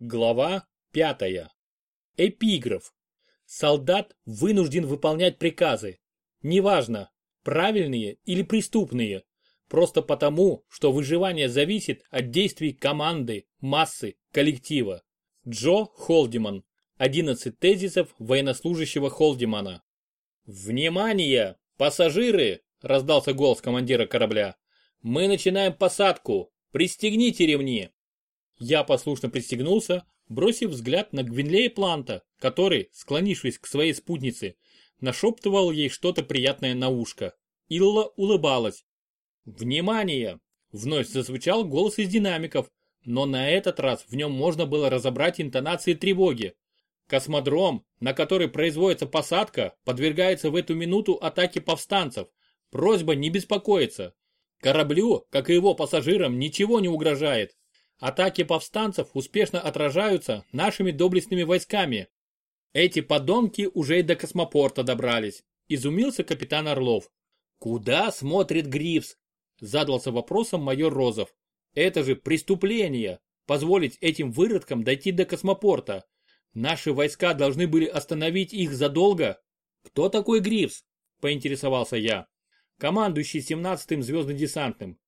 Глава пятая. Эпиграф. Солдат вынужден выполнять приказы. Неважно, правильные или преступные. Просто потому, что выживание зависит от действий команды, массы, коллектива. Джо Холдиман. 11 тезисов военнослужащего Холдимана. «Внимание! Пассажиры!» – раздался голос командира корабля. «Мы начинаем посадку! Пристегните ремни!» Я послушно пристегнулся, бросив взгляд на Гвинлея Планта, который, склонившись к своей спутнице, нашептывал ей что-то приятное на ушко. Илла улыбалась. «Внимание!» – вновь зазвучал голос из динамиков, но на этот раз в нем можно было разобрать интонации тревоги. Космодром, на который производится посадка, подвергается в эту минуту атаке повстанцев. Просьба не беспокоиться. Кораблю, как и его пассажирам, ничего не угрожает. Атаки повстанцев успешно отражаются нашими доблестными войсками. Эти подонки уже и до космопорта добрались. Изумился капитан Орлов. Куда смотрит Грифс? Задался вопросом майор Розов. Это же преступление. Позволить этим выродкам дойти до космопорта. Наши войска должны были остановить их задолго. Кто такой Грифс? Поинтересовался я. Командующий 17-м звездно-десантным.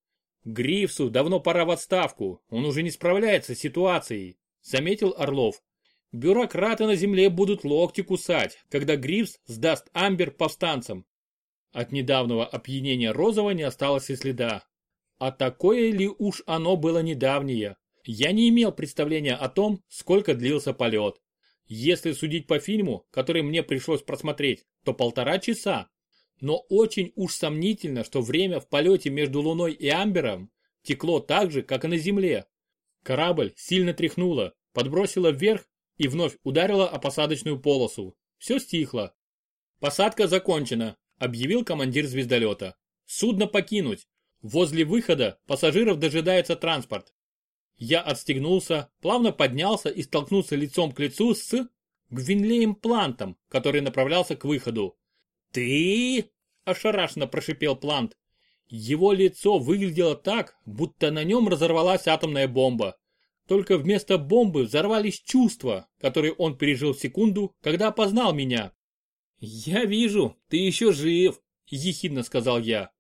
Грифсу давно пора в отставку, он уже не справляется с ситуацией, заметил Орлов. Бюрократы на земле будут локти кусать, когда Грифс сдаст Амбер повстанцам. От недавнего опьянения Розова не осталось и следа. А такое ли уж оно было недавнее? Я не имел представления о том, сколько длился полет. Если судить по фильму, который мне пришлось просмотреть, то полтора часа. Но очень уж сомнительно, что время в полете между Луной и Амбером текло так же, как и на Земле. Корабль сильно тряхнуло, подбросило вверх и вновь ударило о посадочную полосу. Все стихло. «Посадка закончена», — объявил командир звездолета. «Судно покинуть. Возле выхода пассажиров дожидается транспорт». Я отстегнулся, плавно поднялся и столкнулся лицом к лицу с Гвинлеем Плантом, который направлялся к выходу. «Ты?» – ошарашенно прошипел Плант. Его лицо выглядело так, будто на нем разорвалась атомная бомба. Только вместо бомбы взорвались чувства, которые он пережил в секунду, когда опознал меня. «Я вижу, ты еще жив», – ехидно сказал я.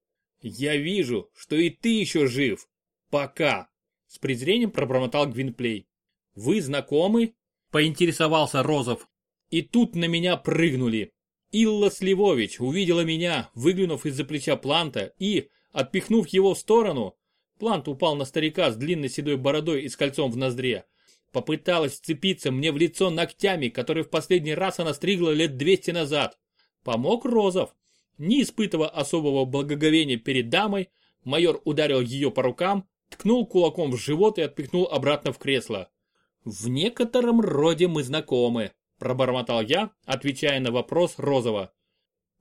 «Я вижу, что и ты еще жив. Пока», – с презрением пробормотал Гвинплей. «Вы знакомы?» – поинтересовался Розов. И тут на меня прыгнули. Илла Сливович увидела меня, выглянув из-за плеча Планта и, отпихнув его в сторону, Плант упал на старика с длинной седой бородой и с кольцом в ноздре. Попыталась вцепиться мне в лицо ногтями, которые в последний раз она стригла лет 200 назад. Помог Розов. Не испытывая особого благоговения перед дамой, майор ударил ее по рукам, ткнул кулаком в живот и отпихнул обратно в кресло. В некотором роде мы знакомы, пробормотал я, отвечая на вопрос Розова.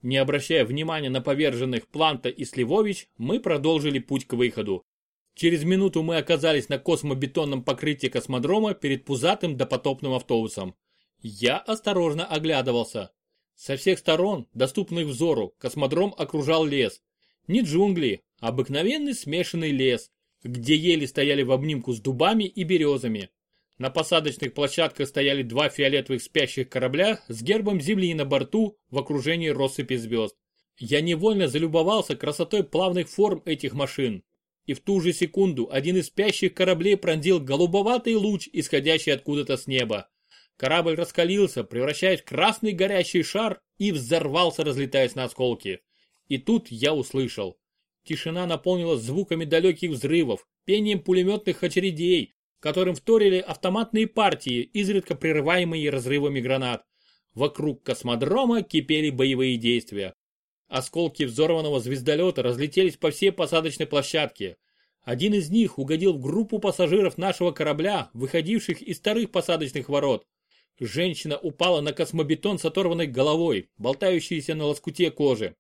Не обращая внимания на поверженных Планта и Сливович, мы продолжили путь к выходу. Через минуту мы оказались на космобетонном покрытии космодрома перед пузатым допотопным автобусом. Я осторожно оглядывался. Со всех сторон, доступных взору, космодром окружал лес. Не джунгли, а обыкновенный смешанный лес, где ели стояли в обнимку с дубами и березами. На посадочных площадках стояли два фиолетовых спящих корабля с гербом Земли на борту в окружении россыпи звезд. Я невольно залюбовался красотой плавных форм этих машин. И в ту же секунду один из спящих кораблей пронзил голубоватый луч, исходящий откуда-то с неба. Корабль раскалился, превращаясь в красный горящий шар и взорвался, разлетаясь на осколки. И тут я услышал. Тишина наполнилась звуками далеких взрывов, пением пулеметных очередей, которым вторили автоматные партии, изредка прерываемые разрывами гранат. Вокруг космодрома кипели боевые действия. Осколки взорванного звездолета разлетелись по всей посадочной площадке. Один из них угодил в группу пассажиров нашего корабля, выходивших из старых посадочных ворот. Женщина упала на космобетон с оторванной головой, болтающейся на лоскуте кожи.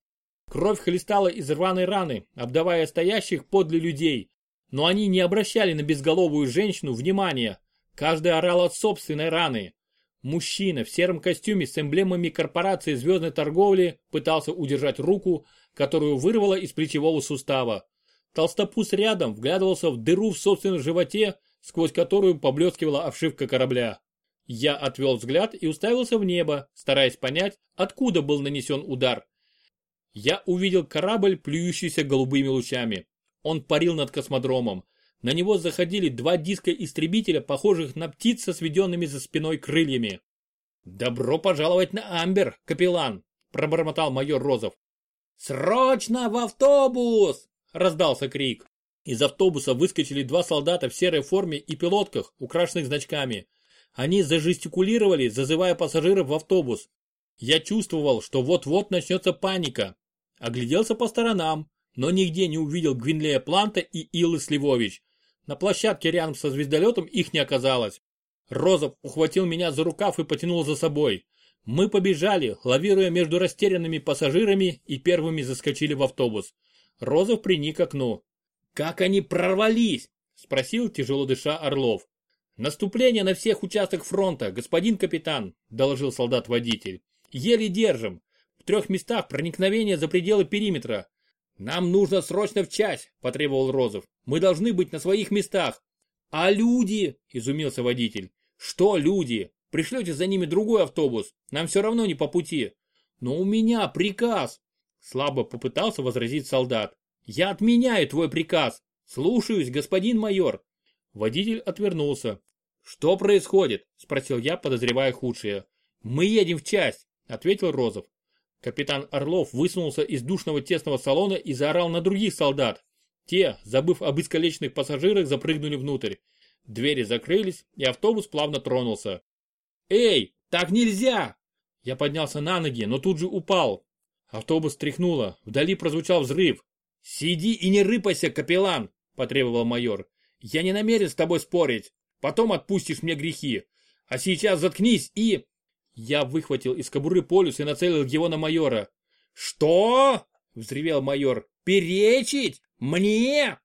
Кровь хлестала из рваной раны, обдавая стоящих подле людей. Но они не обращали на безголовую женщину внимания. Каждый орал от собственной раны. Мужчина в сером костюме с эмблемами корпорации звездной торговли пытался удержать руку, которую вырвало из плечевого сустава. Толстопуз рядом вглядывался в дыру в собственном животе сквозь которую поблескивала обшивка корабля. Я отвел взгляд и уставился в небо, стараясь понять, откуда был нанесен удар. Я увидел корабль, плюющийся голубыми лучами. Он парил над космодромом. На него заходили два диска истребителя, похожих на птиц со сведенными за спиной крыльями. «Добро пожаловать на Амбер, капеллан!» – пробормотал майор Розов. «Срочно в автобус!» – раздался крик. Из автобуса выскочили два солдата в серой форме и пилотках, украшенных значками. Они зажестикулировали, зазывая пассажиров в автобус. Я чувствовал, что вот-вот начнется паника. Огляделся по сторонам, но нигде не увидел Гвинлея Планта и Илы Сливович. На площадке рядом со звездолетом их не оказалось. Розов ухватил меня за рукав и потянул за собой. Мы побежали, лавируя между растерянными пассажирами и первыми заскочили в автобус. Розов приник к окну. «Как они прорвались?» – спросил, тяжело дыша, Орлов. «Наступление на всех участках фронта, господин капитан», – доложил солдат-водитель. «Еле держим. В трех местах проникновение за пределы периметра. Нам нужно срочно в часть», – потребовал Розов. «Мы должны быть на своих местах». «А люди?» – изумился водитель. «Что люди? Пришлете за ними другой автобус. Нам все равно не по пути». «Но у меня приказ!» Слабо попытался возразить солдат. «Я отменяю твой приказ! Слушаюсь, господин майор!» Водитель отвернулся. «Что происходит?» – спросил я, подозревая худшее. «Мы едем в часть», – ответил Розов. Капитан Орлов высунулся из душного тесного салона и заорал на других солдат. Те, забыв об искалеченных пассажирах, запрыгнули внутрь. Двери закрылись, и автобус плавно тронулся. «Эй, так нельзя!» Я поднялся на ноги, но тут же упал. Автобус тряхнуло, вдали прозвучал взрыв. «Сиди и не рыпайся, капеллан!» – потребовал майор. «Я не намерен с тобой спорить. Потом отпустишь мне грехи. А сейчас заткнись и...» Я выхватил из кобуры полюс и нацелил его на майора. «Что?» – взревел майор. «Перечить? Мне?»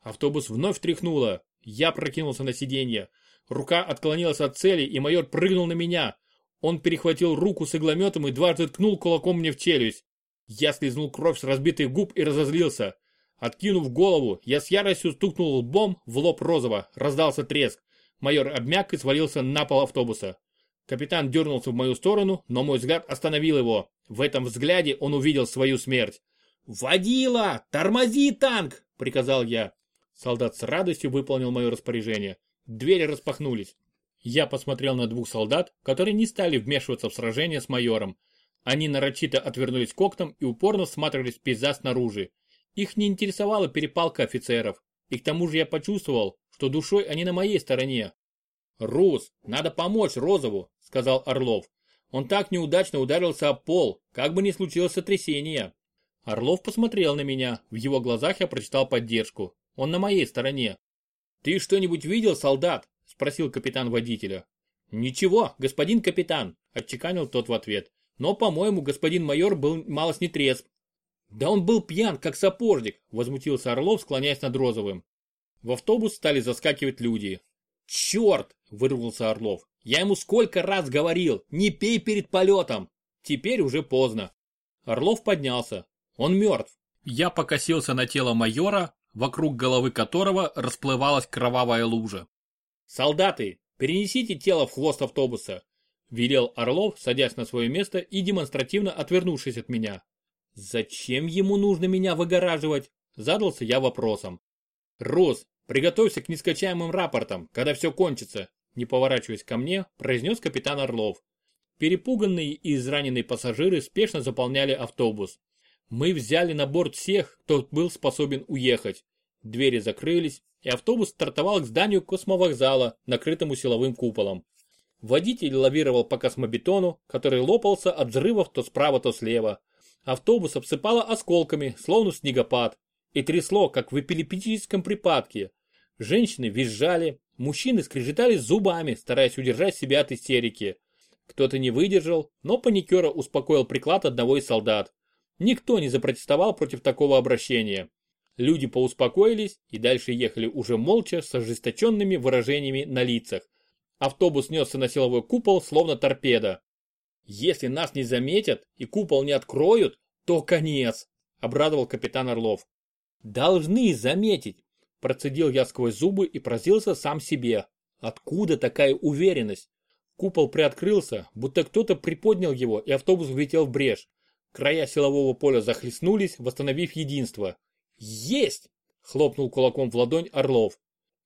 Автобус вновь тряхнуло. Я прокинулся на сиденье. Рука отклонилась от цели, и майор прыгнул на меня. Он перехватил руку с иглометом и дважды ткнул кулаком мне в челюсть. Я слизнул кровь с разбитых губ и разозлился. Откинув голову, я с яростью стукнул лбом в лоб Розова. Раздался треск. Майор обмяк и свалился на пол автобуса. Капитан дернулся в мою сторону, но мой взгляд остановил его. В этом взгляде он увидел свою смерть. «Водила! Тормози танк!» – приказал я. Солдат с радостью выполнил мое распоряжение. Двери распахнулись. Я посмотрел на двух солдат, которые не стали вмешиваться в сражение с майором. Они нарочито отвернулись к окнам и упорно всматривались в пейзаж снаружи. Их не интересовала перепалка офицеров, и к тому же я почувствовал, что душой они на моей стороне. «Рус, надо помочь Розову», — сказал Орлов. «Он так неудачно ударился об пол, как бы ни случилось сотрясение». Орлов посмотрел на меня, в его глазах я прочитал поддержку. Он на моей стороне. «Ты что-нибудь видел, солдат?» – спросил капитан водителя. «Ничего, господин капитан», – отчеканил тот в ответ. Но, по-моему, господин майор был малость не трезв. Да он был пьян, как сапожник, возмутился Орлов, склоняясь над Розовым. В автобус стали заскакивать люди. Черт, вырвался Орлов. Я ему сколько раз говорил, не пей перед полетом. Теперь уже поздно. Орлов поднялся. Он мертв. Я покосился на тело майора, вокруг головы которого расплывалась кровавая лужа. «Солдаты, перенесите тело в хвост автобуса велел Орлов, садясь на свое место и демонстративно отвернувшись от меня. Зачем ему нужно меня выгораживать? Задался я вопросом. Рос, приготовься к нескачаемым рапортам, когда все кончится, не поворачиваясь ко мне, произнес капитан Орлов. Перепуганные и израненные пассажиры спешно заполняли автобус. Мы взяли на борт всех, кто был способен уехать. Двери закрылись, и автобус стартовал к зданию космовокзала, накрытому силовым куполом. Водитель лавировал по космобетону, который лопался от взрывов то справа, то слева. Автобус обсыпало осколками, словно снегопад, и трясло, как в эпилептическом припадке. Женщины визжали, мужчины скрежетали зубами, стараясь удержать себя от истерики. Кто-то не выдержал, но паникера успокоил приклад одного из солдат. Никто не запротестовал против такого обращения. Люди поуспокоились и дальше ехали уже молча с ожесточенными выражениями на лицах. Автобус несся на силовой купол, словно торпеда. «Если нас не заметят и купол не откроют, то конец», — обрадовал капитан Орлов. «Должны заметить. Процедил я сквозь зубы и поразился сам себе. Откуда такая уверенность? Купол приоткрылся, будто кто-то приподнял его, и автобус влетел в брешь. Края силового поля захлестнулись, восстановив единство. «Есть!» – хлопнул кулаком в ладонь Орлов.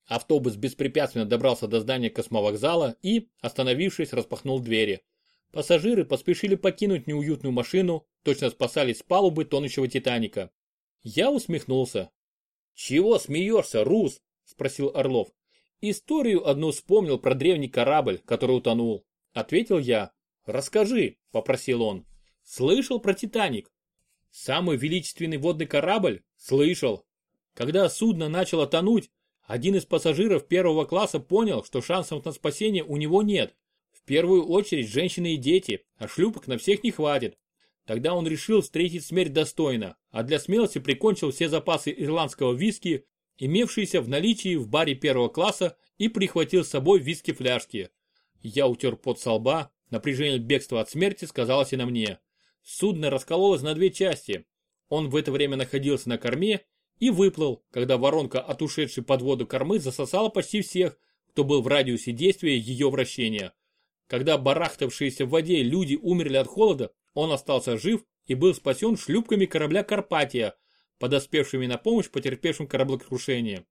Автобус беспрепятственно добрался до здания космовокзала и, остановившись, распахнул двери. Пассажиры поспешили покинуть неуютную машину, точно спасались с палубы тонущего Титаника. Я усмехнулся. «Чего смеешься, Рус?» – спросил Орлов. «Историю одну вспомнил про древний корабль, который утонул», – ответил я. «Расскажи», – попросил он. «Слышал про Титаник?» «Самый величественный водный корабль? Слышал. Когда судно начало тонуть, один из пассажиров первого класса понял, что шансов на спасение у него нет. В первую очередь женщины и дети, а шлюпок на всех не хватит. Тогда он решил встретить смерть достойно, а для смелости прикончил все запасы ирландского виски, имевшиеся в наличии в баре первого класса, и прихватил с собой виски-фляжки. Я утер пот со лба, напряжение бегства от смерти сказалось и на мне. Судно раскололось на две части. Он в это время находился на корме и выплыл, когда воронка от ушедшей под воду кормы засосала почти всех, кто был в радиусе действия ее вращения. Когда барахтавшиеся в воде люди умерли от холода, он остался жив и был спасен шлюпками корабля «Карпатия», подоспевшими на помощь потерпевшим кораблекрушение.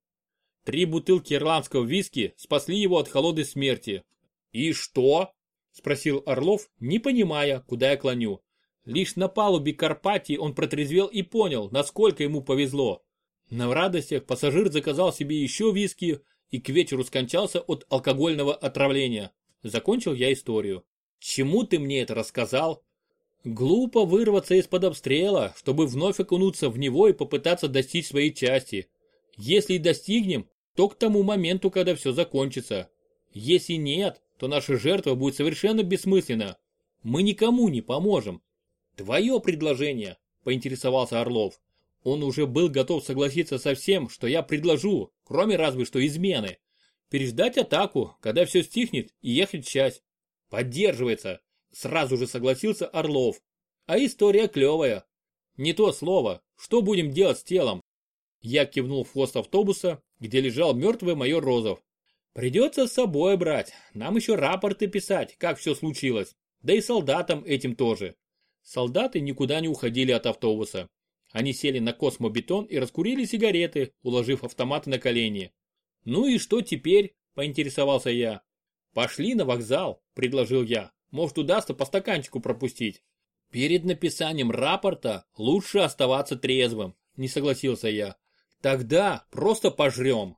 Три бутылки ирландского виски спасли его от холодной смерти. «И что?» – спросил Орлов, не понимая, куда я клоню. Лишь на палубе Карпатии он протрезвел и понял, насколько ему повезло. На радостях пассажир заказал себе еще виски и к вечеру скончался от алкогольного отравления. Закончил я историю. Чему ты мне это рассказал? Глупо вырваться из-под обстрела, чтобы вновь окунуться в него и попытаться достичь своей части. Если и достигнем, то к тому моменту, когда все закончится. Если нет, то наша жертва будет совершенно бессмысленна. Мы никому не поможем. Твое предложение, поинтересовался Орлов. Он уже был готов согласиться со всем, что я предложу, кроме разве что измены. Переждать атаку, когда все стихнет, и ехать в часть. Поддерживается, сразу же согласился Орлов. А история клевая. Не то слово, что будем делать с телом? Я кивнул в хвост автобуса, где лежал мертвый майор Розов. Придется с собой брать, нам еще рапорты писать, как все случилось. Да и солдатам этим тоже. Солдаты никуда не уходили от автобуса. Они сели на космобетон и раскурили сигареты, уложив автоматы на колени. «Ну и что теперь?» – поинтересовался я. «Пошли на вокзал», – предложил я. «Может удастся по стаканчику пропустить». «Перед написанием рапорта лучше оставаться трезвым», – не согласился я. «Тогда просто пожрем».